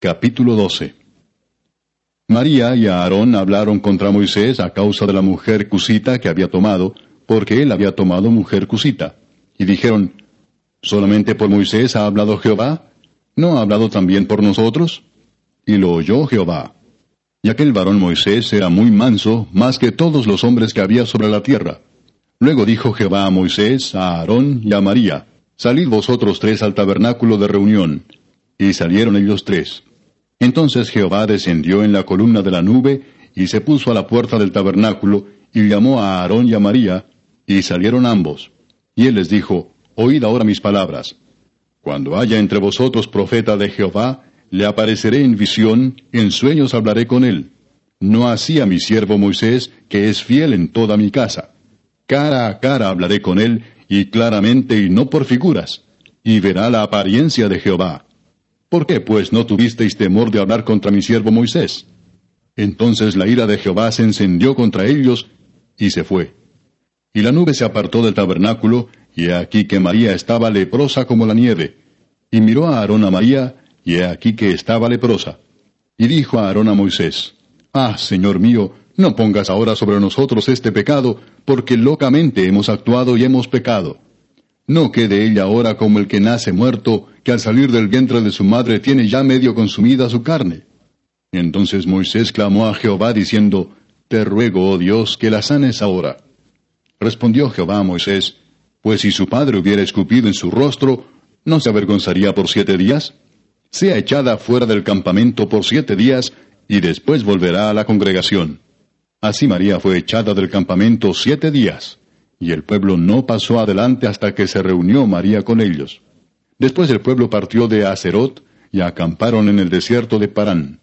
Capítulo 12 María y Aarón hablaron contra Moisés a causa de la mujer cusita que había tomado, porque él había tomado mujer cusita. Y dijeron, ¿Solamente por Moisés ha hablado Jehová? ¿No ha hablado también por nosotros? Y lo oyó Jehová. Y aquel varón Moisés era muy manso, más que todos los hombres que había sobre la tierra. Luego dijo Jehová a Moisés, a Aarón y a María, Salid vosotros tres al tabernáculo de reunión. Y salieron ellos tres. Entonces Jehová descendió en la columna de la nube, y se puso a la puerta del tabernáculo, y llamó a Aarón y a María, y salieron ambos. Y él les dijo, Oíd ahora mis palabras. Cuando haya entre vosotros profeta de Jehová, le apareceré en visión, en sueños hablaré con él. No así a mi siervo Moisés, que es fiel en toda mi casa. Cara a cara hablaré con él, y claramente y no por figuras, y verá la apariencia de Jehová. ¿Por qué, pues, no tuvisteis temor de hablar contra mi siervo Moisés? Entonces la ira de Jehová se encendió contra ellos, y se fue. Y la nube se apartó del tabernáculo, y he aquí que María estaba leprosa como la nieve. Y miró a Aarón a María, y he aquí que estaba leprosa. Y dijo a Aarón a Moisés, Ah, Señor mío, no pongas ahora sobre nosotros este pecado, porque locamente hemos actuado y hemos pecado. No quede ella ahora como el que nace muerto, que al salir del vientre de su madre tiene ya medio consumida su carne. Entonces Moisés clamó a Jehová diciendo, Te ruego, oh Dios, que la sanes ahora. Respondió Jehová a Moisés, Pues si su padre hubiera escupido en su rostro, ¿no se avergonzaría por siete días? Sea echada fuera del campamento por siete días, y después volverá a la congregación. Así María fue echada del campamento siete días. Y el pueblo no pasó adelante hasta que se reunió María con ellos. Después el pueblo partió de Acerot y acamparon en el desierto de Parán.